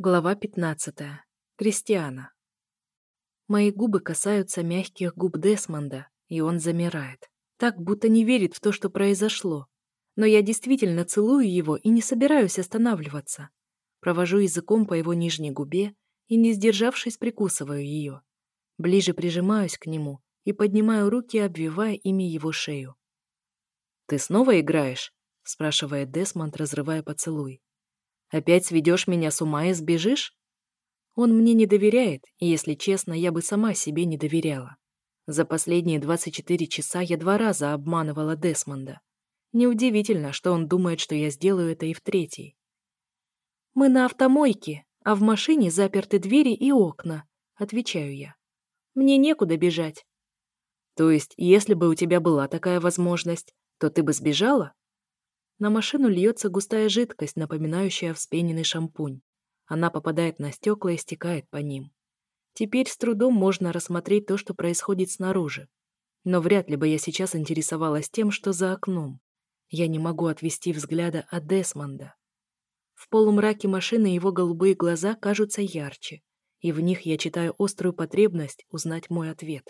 Глава 15. Кристиана. Мои губы касаются мягких губ Десмонда, и он замирает. Так, будто не верит в то, что произошло. Но я действительно целую его и не собираюсь останавливаться. Провожу языком по его нижней губе и, не сдержавшись, прикусываю ее. Ближе прижимаюсь к нему и поднимаю руки, обвивая ими его шею. «Ты снова играешь?» – спрашивает Десмонд, разрывая поцелуй. Опять сведешь меня с ума и сбежишь? Он мне не доверяет, и, если честно, я бы сама себе не доверяла. За последние 24 часа я два раза обманывала Десмонда. Неудивительно, что он думает, что я сделаю это и в третий. «Мы на автомойке, а в машине заперты двери и окна», — отвечаю я. «Мне некуда бежать». «То есть, если бы у тебя была такая возможность, то ты бы сбежала?» На машину льется густая жидкость, напоминающая вспененный шампунь. Она попадает на стекла и стекает по ним. Теперь с трудом можно рассмотреть то, что происходит снаружи. Но вряд ли бы я сейчас интересовалась тем, что за окном. Я не могу отвести взгляда от Десмонда. В полумраке машины его голубые глаза кажутся ярче, и в них я читаю острую потребность узнать мой ответ.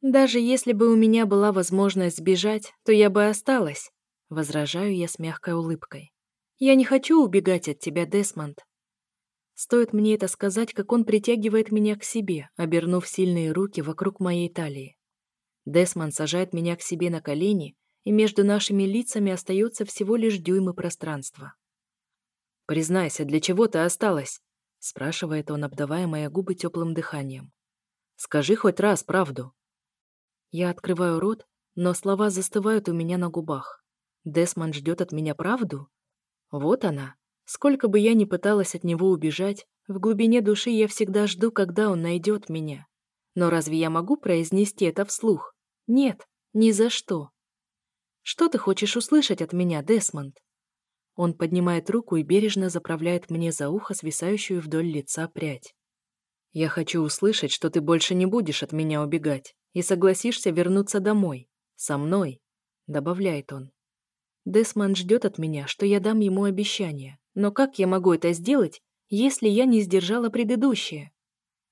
Даже если бы у меня была возможность сбежать, то я бы осталась, Возражаю я с мягкой улыбкой. «Я не хочу убегать от тебя, Десмонд». Стоит мне это сказать, как он притягивает меня к себе, обернув сильные руки вокруг моей талии. Десмонд сажает меня к себе на колени, и между нашими лицами остается всего лишь дюймы пространства. «Признайся, для чего ты осталась?» — спрашивает он, обдавая мои губы теплым дыханием. «Скажи хоть раз правду». Я открываю рот, но слова застывают у меня на губах. Десмонд ждет от меня правду? Вот она. Сколько бы я ни пыталась от него убежать, в глубине души я всегда жду, когда он найдет меня. Но разве я могу произнести это вслух? Нет, ни за что. Что ты хочешь услышать от меня, Десмонд? Он поднимает руку и бережно заправляет мне за ухо свисающую вдоль лица прядь. Я хочу услышать, что ты больше не будешь от меня убегать и согласишься вернуться домой, со мной, добавляет он. Десман ждет от меня, что я дам ему обещание. Но как я могу это сделать, если я не сдержала предыдущее?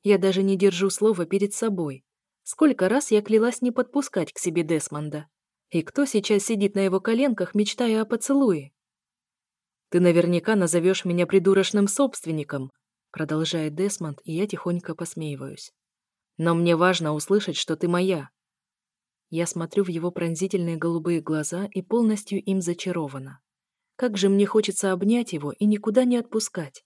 Я даже не держу слова перед собой. Сколько раз я клялась не подпускать к себе Десмонда. И кто сейчас сидит на его коленках, мечтая о поцелуе? «Ты наверняка назовешь меня придурочным собственником», продолжает Десмонд, и я тихонько посмеиваюсь. «Но мне важно услышать, что ты моя, я смотрю в его пронзительные голубые глаза и полностью им зачарована. Как же мне хочется обнять его и никуда не отпускать.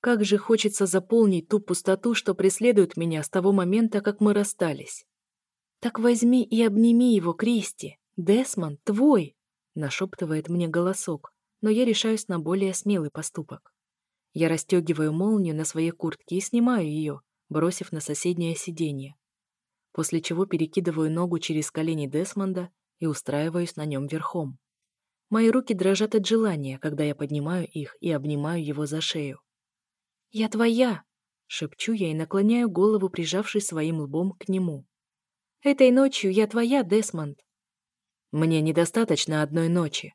Как же хочется заполнить ту пустоту, что преследует меня с того момента, как мы расстались. «Так возьми и обними его, Кристи. Десмонд, твой!» — нашептывает мне голосок, но я решаюсь на более смелый поступок. Я расстегиваю молнию на своей куртке и снимаю ее, бросив на соседнее сиденье после чего перекидываю ногу через колени Десмонда и устраиваюсь на нем верхом. Мои руки дрожат от желания, когда я поднимаю их и обнимаю его за шею. «Я твоя!» — шепчу я и наклоняю голову, прижавшись своим лбом к нему. «Этой ночью я твоя, Десмонд!» «Мне недостаточно одной ночи!»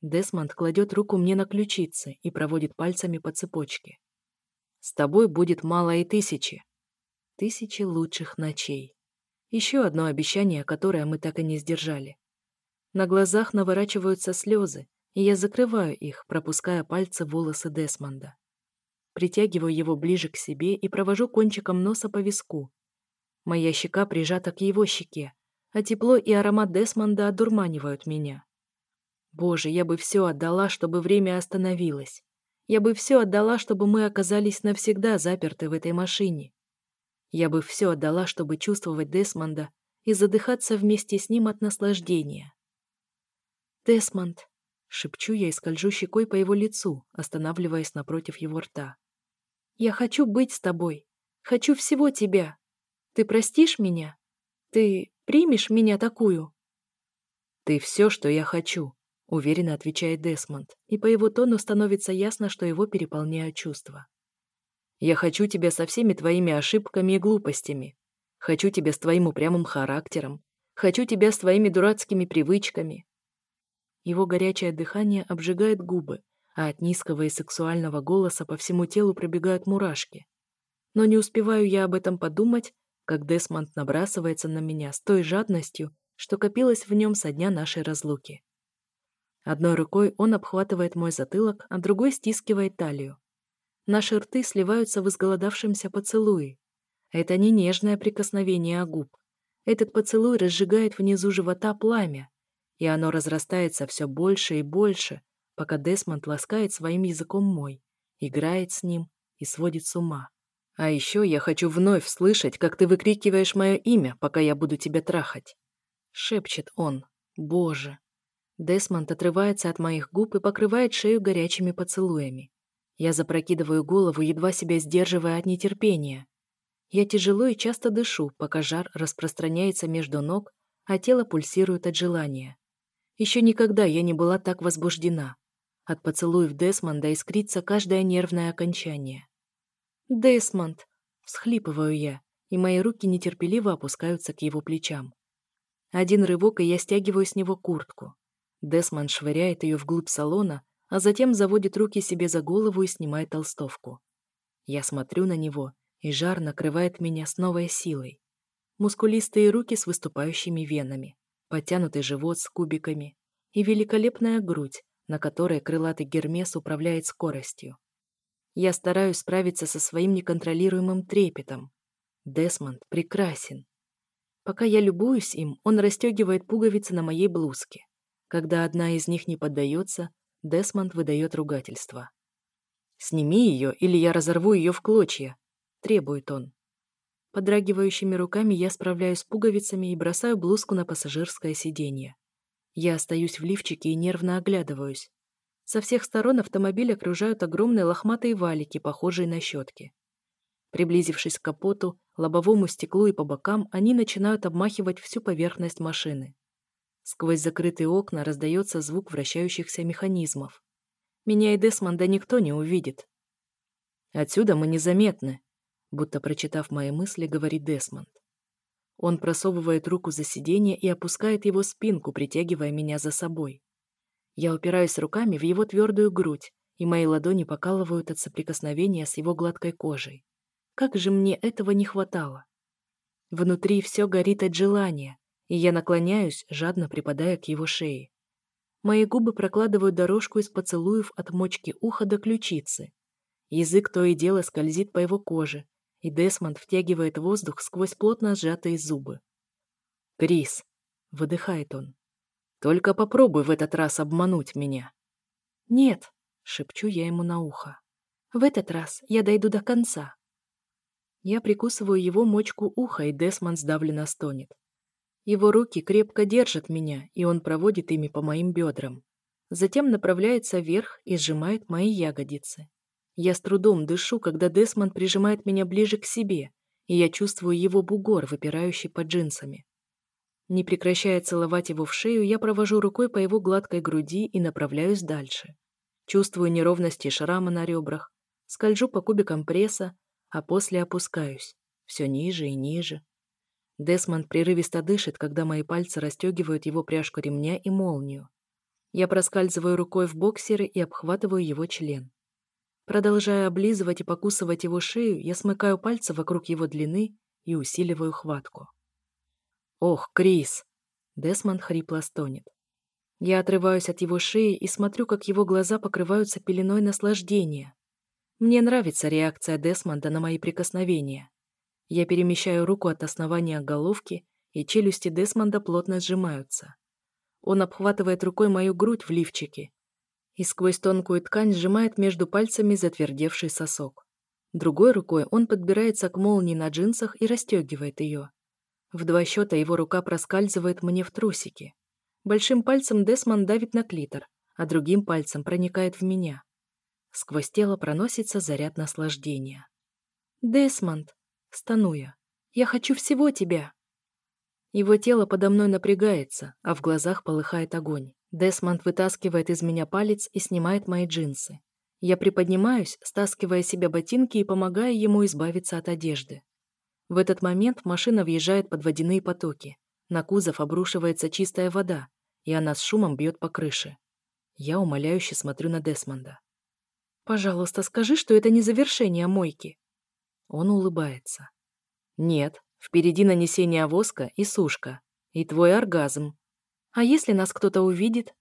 Десмонд кладет руку мне на ключицы и проводит пальцами по цепочке. «С тобой будет мало и тысячи. Тысячи лучших ночей». Еще одно обещание, которое мы так и не сдержали. На глазах наворачиваются слезы, и я закрываю их, пропуская пальцы волосы Десмонда. Притягиваю его ближе к себе и провожу кончиком носа по виску. Моя щека прижата к его щеке, а тепло и аромат Десмонда одурманивают меня. Боже, я бы все отдала, чтобы время остановилось. Я бы все отдала, чтобы мы оказались навсегда заперты в этой машине. Я бы все отдала, чтобы чувствовать Десмонда и задыхаться вместе с ним от наслаждения. «Десмонд!» — шепчу я и скольжу щекой по его лицу, останавливаясь напротив его рта. «Я хочу быть с тобой. Хочу всего тебя. Ты простишь меня? Ты примешь меня такую?» «Ты все, что я хочу», — уверенно отвечает Десмонд, и по его тону становится ясно, что его переполняют чувства. Я хочу тебя со всеми твоими ошибками и глупостями. Хочу тебя с твоим упрямым характером. Хочу тебя с твоими дурацкими привычками. Его горячее дыхание обжигает губы, а от низкого и сексуального голоса по всему телу пробегают мурашки. Но не успеваю я об этом подумать, как Десмонд набрасывается на меня с той жадностью, что копилось в нем со дня нашей разлуки. Одной рукой он обхватывает мой затылок, а другой стискивает талию. Наши рты сливаются в изголодавшемся поцелуе. Это не нежное прикосновение губ. Этот поцелуй разжигает внизу живота пламя, и оно разрастается все больше и больше, пока Десмонд ласкает своим языком мой, играет с ним и сводит с ума. А еще я хочу вновь слышать, как ты выкрикиваешь мое имя, пока я буду тебя трахать. Шепчет он. Боже. Десмонд отрывается от моих губ и покрывает шею горячими поцелуями. Я запрокидываю голову, едва себя сдерживая от нетерпения. Я тяжело и часто дышу, пока жар распространяется между ног, а тело пульсирует от желания. Еще никогда я не была так возбуждена. От поцелуев Десмонда искрится каждое нервное окончание. «Десмонд!» — всхлипываю я, и мои руки нетерпеливо опускаются к его плечам. Один рывок, и я стягиваю с него куртку. Десмонд швыряет ее вглубь салона, а затем заводит руки себе за голову и снимает толстовку. Я смотрю на него, и жар накрывает меня с новой силой. Мускулистые руки с выступающими венами, подтянутый живот с кубиками и великолепная грудь, на которой крылатый Гермес управляет скоростью. Я стараюсь справиться со своим неконтролируемым трепетом. Десмонд прекрасен. Пока я любуюсь им, он расстегивает пуговицы на моей блузке. Когда одна из них не поддается, Десмонд выдает ругательство. «Сними ее, или я разорву ее в клочья», — требует он. Подрагивающими руками я справляюсь с пуговицами и бросаю блузку на пассажирское сиденье. Я остаюсь в лифчике и нервно оглядываюсь. Со всех сторон автомобиль окружают огромные лохматые валики, похожие на щетки. Приблизившись к капоту, лобовому стеклу и по бокам, они начинают обмахивать всю поверхность машины. Сквозь закрытые окна раздается звук вращающихся механизмов. Меня и Десмонда никто не увидит. Отсюда мы незаметны, будто прочитав мои мысли, говорит Десмонд. Он просовывает руку за сиденье и опускает его спинку, притягивая меня за собой. Я упираюсь руками в его твердую грудь, и мои ладони покалывают от соприкосновения с его гладкой кожей. Как же мне этого не хватало? Внутри все горит от желания, и я наклоняюсь, жадно припадая к его шее. Мои губы прокладывают дорожку из поцелуев от мочки уха до ключицы. Язык то и дело скользит по его коже, и Десмонд втягивает воздух сквозь плотно сжатые зубы. «Крис!» — выдыхает он. «Только попробуй в этот раз обмануть меня». «Нет!» — шепчу я ему на ухо. «В этот раз я дойду до конца». Я прикусываю его мочку уха, и Десмонд сдавленно стонет. Его руки крепко держат меня, и он проводит ими по моим бедрам. Затем направляется вверх и сжимает мои ягодицы. Я с трудом дышу, когда Десмонд прижимает меня ближе к себе, и я чувствую его бугор, выпирающий под джинсами. Не прекращая целовать его в шею, я провожу рукой по его гладкой груди и направляюсь дальше. Чувствую неровности шрама на ребрах, скольжу по кубикам пресса, а после опускаюсь, все ниже и ниже. Десмонд прерывисто дышит, когда мои пальцы расстегивают его пряжку ремня и молнию. Я проскальзываю рукой в боксеры и обхватываю его член. Продолжая облизывать и покусывать его шею, я смыкаю пальцы вокруг его длины и усиливаю хватку. «Ох, Крис!» Десмонд хрипло стонет. Я отрываюсь от его шеи и смотрю, как его глаза покрываются пеленой наслаждения. Мне нравится реакция Десмонда на мои прикосновения. Я перемещаю руку от основания головки, и челюсти Десмонда плотно сжимаются. Он обхватывает рукой мою грудь в лифчике и сквозь тонкую ткань сжимает между пальцами затвердевший сосок. Другой рукой он подбирается к молнии на джинсах и расстегивает ее. В два счета его рука проскальзывает мне в трусики. Большим пальцем Десмонд давит на клитор, а другим пальцем проникает в меня. Сквозь тело проносится заряд наслаждения. «Десмонд!» Стану я. Я хочу всего тебя. Его тело подо мной напрягается, а в глазах полыхает огонь. Десмонд вытаскивает из меня палец и снимает мои джинсы. Я приподнимаюсь, стаскивая себе ботинки и помогая ему избавиться от одежды. В этот момент машина въезжает под водяные потоки. На кузов обрушивается чистая вода, и она с шумом бьет по крыше. Я умоляюще смотрю на Десмонда. Пожалуйста, скажи, что это не завершение мойки. Он улыбается. Нет, впереди нанесение воска и сушка. И твой оргазм. А если нас кто-то увидит?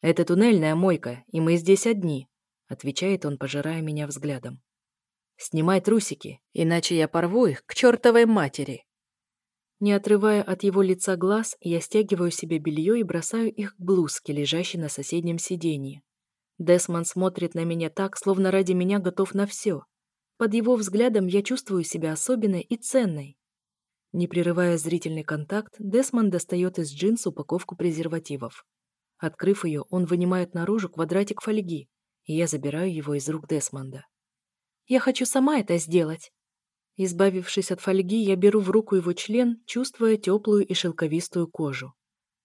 Это туннельная мойка, и мы здесь одни, отвечает он, пожирая меня взглядом. Снимай трусики, иначе я порву их к чертовой матери. Не отрывая от его лица глаз, я стягиваю себе белье и бросаю их к блузке, лежащей на соседнем сиденье. Десмонд смотрит на меня так, словно ради меня готов на все. Под его взглядом я чувствую себя особенной и ценной. Не прерывая зрительный контакт, Десмонд достает из джинс упаковку презервативов. Открыв ее, он вынимает наружу квадратик фольги, и я забираю его из рук Десмонда. «Я хочу сама это сделать!» Избавившись от фольги, я беру в руку его член, чувствуя теплую и шелковистую кожу.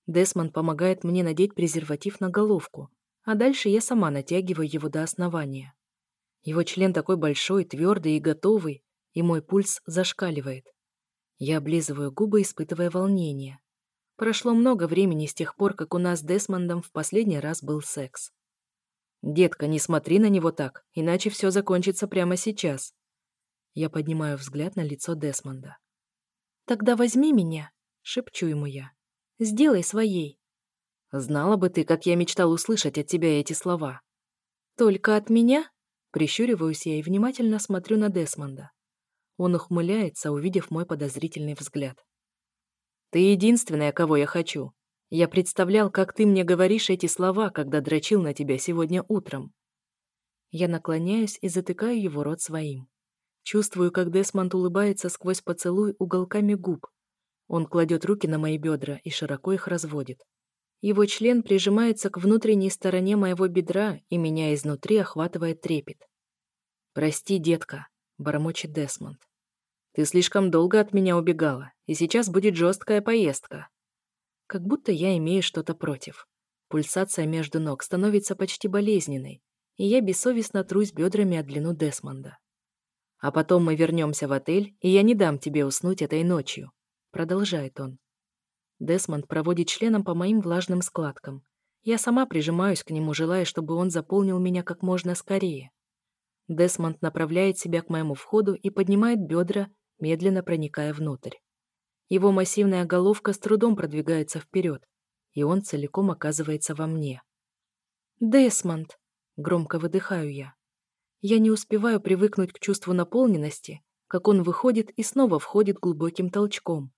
Десмонд помогает мне надеть презерватив на головку, а дальше я сама натягиваю его до основания. Его член такой большой, твердый и готовый, и мой пульс зашкаливает. Я облизываю губы, испытывая волнение. Прошло много времени с тех пор, как у нас с Десмондом в последний раз был секс. «Детка, не смотри на него так, иначе все закончится прямо сейчас». Я поднимаю взгляд на лицо Десмонда. «Тогда возьми меня», — шепчу ему я. «Сделай своей». «Знала бы ты, как я мечтал услышать от тебя эти слова». «Только от меня?» Прищуриваюсь я и внимательно смотрю на Десмонда. Он ухмыляется, увидев мой подозрительный взгляд. «Ты единственная, кого я хочу. Я представлял, как ты мне говоришь эти слова, когда дрочил на тебя сегодня утром». Я наклоняюсь и затыкаю его рот своим. Чувствую, как Десмонд улыбается сквозь поцелуй уголками губ. Он кладет руки на мои бедра и широко их разводит. Его член прижимается к внутренней стороне моего бедра, и меня изнутри охватывает трепет. «Прости, детка», — бормочет Десмонд. Ты слишком долго от меня убегала, и сейчас будет жесткая поездка. Как будто я имею что-то против. Пульсация между ног становится почти болезненной, и я бессовестно трусь бедрами от длину Десмонда. А потом мы вернемся в отель, и я не дам тебе уснуть этой ночью, продолжает он. Десмонд проводит членом по моим влажным складкам. Я сама прижимаюсь к нему, желая, чтобы он заполнил меня как можно скорее. Десмонд направляет себя к моему входу и поднимает бедра, медленно проникая внутрь. Его массивная головка с трудом продвигается вперед, и он целиком оказывается во мне. «Десмонд!» — громко выдыхаю я. Я не успеваю привыкнуть к чувству наполненности, как он выходит и снова входит глубоким толчком.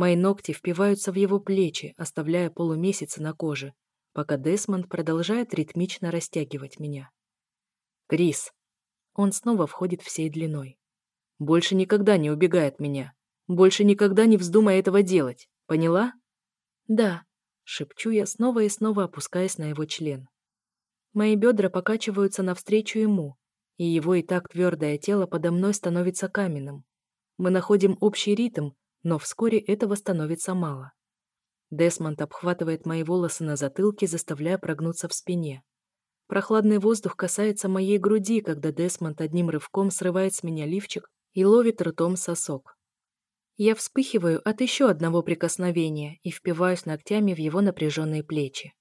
Мои ногти впиваются в его плечи, оставляя полумесяцы на коже, пока Десмонд продолжает ритмично растягивать меня. «Крис!» Он снова входит всей длиной. Больше никогда не убегай от меня. Больше никогда не вздумай этого делать. Поняла? Да, шепчу я снова и снова, опускаясь на его член. Мои бедра покачиваются навстречу ему, и его и так твердое тело подо мной становится каменным. Мы находим общий ритм, но вскоре этого становится мало. Десмонд обхватывает мои волосы на затылке, заставляя прогнуться в спине. Прохладный воздух касается моей груди, когда Десмонд одним рывком срывает с меня лифчик и ловит ртом сосок. Я вспыхиваю от еще одного прикосновения и впиваюсь ногтями в его напряженные плечи.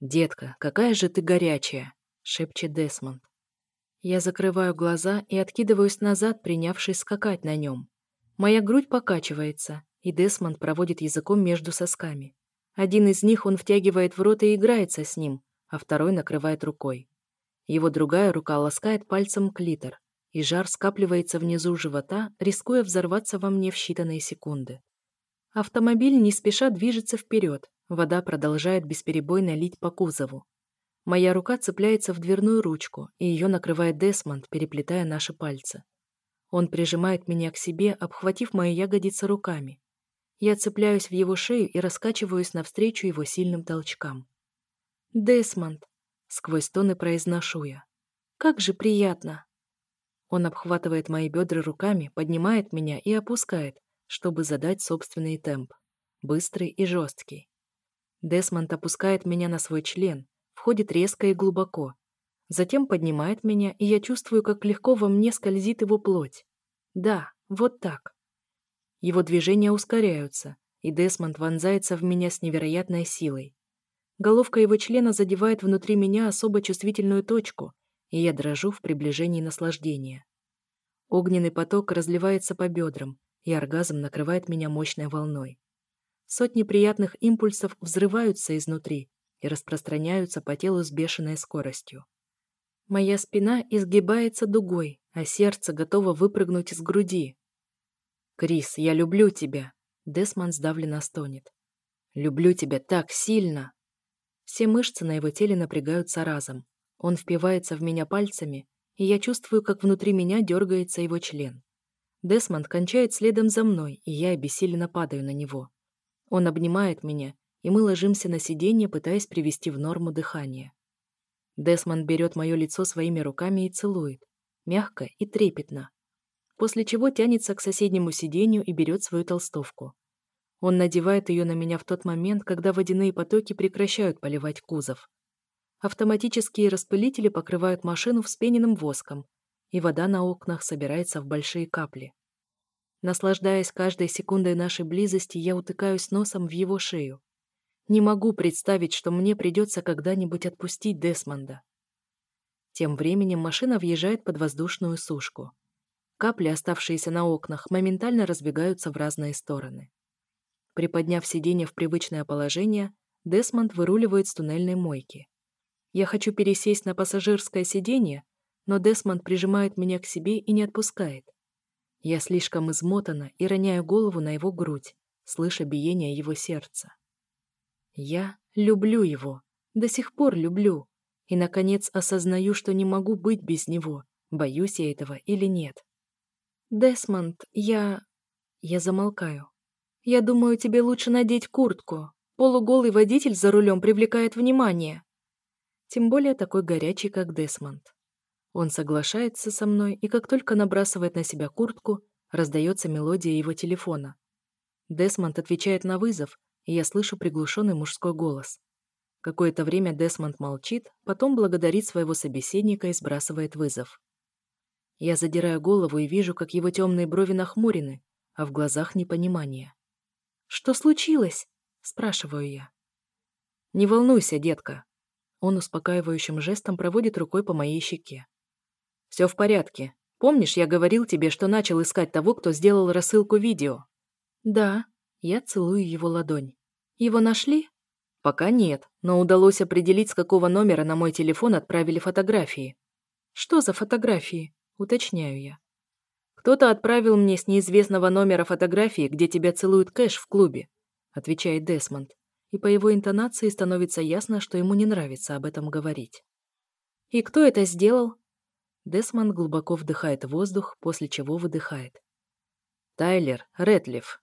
«Детка, какая же ты горячая!» — шепчет Десмонд. Я закрываю глаза и откидываюсь назад, принявшись скакать на нем. Моя грудь покачивается, и Десмонд проводит языком между сосками. Один из них он втягивает в рот и играется с ним, а второй накрывает рукой. Его другая рука ласкает пальцем клитор, и жар скапливается внизу живота, рискуя взорваться во мне в считанные секунды. Автомобиль не спеша движется вперед, вода продолжает бесперебойно лить по кузову. Моя рука цепляется в дверную ручку, и ее накрывает Десмонд, переплетая наши пальцы. Он прижимает меня к себе, обхватив мои ягодицы руками. Я цепляюсь в его шею и раскачиваюсь навстречу его сильным толчкам. «Десмонд!» — сквозь тоны произношу я. «Как же приятно!» Он обхватывает мои бедра руками, поднимает меня и опускает, чтобы задать собственный темп. Быстрый и жесткий. Десмонд опускает меня на свой член, входит резко и глубоко. Затем поднимает меня, и я чувствую, как легко во мне скользит его плоть. Да, вот так. Его движения ускоряются, и Десмонд вонзается в меня с невероятной силой. Головка его члена задевает внутри меня особо чувствительную точку, и я дрожу в приближении наслаждения. Огненный поток разливается по бедрам, и оргазм накрывает меня мощной волной. Сотни приятных импульсов взрываются изнутри и распространяются по телу с бешеной скоростью. Моя спина изгибается дугой, а сердце готово выпрыгнуть из груди. «Крис, я люблю тебя!» Десман сдавленно стонет. «Люблю тебя так сильно!» Все мышцы на его теле напрягаются разом. Он впивается в меня пальцами, и я чувствую, как внутри меня дергается его член. Десмонд кончает следом за мной, и я обессиленно падаю на него. Он обнимает меня, и мы ложимся на сиденье, пытаясь привести в норму дыхание. Десмонд берет мое лицо своими руками и целует, мягко и трепетно, после чего тянется к соседнему сиденью и берет свою толстовку. Он надевает ее на меня в тот момент, когда водяные потоки прекращают поливать кузов. Автоматические распылители покрывают машину вспененным воском, и вода на окнах собирается в большие капли. Наслаждаясь каждой секундой нашей близости, я утыкаюсь носом в его шею. Не могу представить, что мне придется когда-нибудь отпустить Десмонда. Тем временем машина въезжает под воздушную сушку. Капли, оставшиеся на окнах, моментально разбегаются в разные стороны. Приподняв сиденье в привычное положение, Десмонд выруливает с туннельной мойки. Я хочу пересесть на пассажирское сиденье, но Десмонд прижимает меня к себе и не отпускает. Я слишком измотана и роняю голову на его грудь, слыша биение его сердца. Я люблю его, до сих пор люблю, и, наконец, осознаю, что не могу быть без него, боюсь я этого или нет. «Десмонд, я...» Я замолкаю. «Я думаю, тебе лучше надеть куртку. Полуголый водитель за рулем привлекает внимание». Тем более такой горячий, как Десмонд. Он соглашается со мной, и как только набрасывает на себя куртку, раздается мелодия его телефона. Десмонд отвечает на вызов, и я слышу приглушенный мужской голос. Какое-то время Десмонд молчит, потом благодарит своего собеседника и сбрасывает вызов. Я задираю голову и вижу, как его темные брови нахмурены, а в глазах непонимание. «Что случилось?» – спрашиваю я. «Не волнуйся, детка». Он успокаивающим жестом проводит рукой по моей щеке. «Все в порядке. Помнишь, я говорил тебе, что начал искать того, кто сделал рассылку видео?» «Да». Я целую его ладонь. «Его нашли?» «Пока нет, но удалось определить, с какого номера на мой телефон отправили фотографии». «Что за фотографии?» – уточняю я. «Кто-то отправил мне с неизвестного номера фотографии, где тебя целует Кэш в клубе», — отвечает Десмонд, и по его интонации становится ясно, что ему не нравится об этом говорить. «И кто это сделал?» Десмонд глубоко вдыхает воздух, после чего выдыхает. «Тайлер Рэтлиф».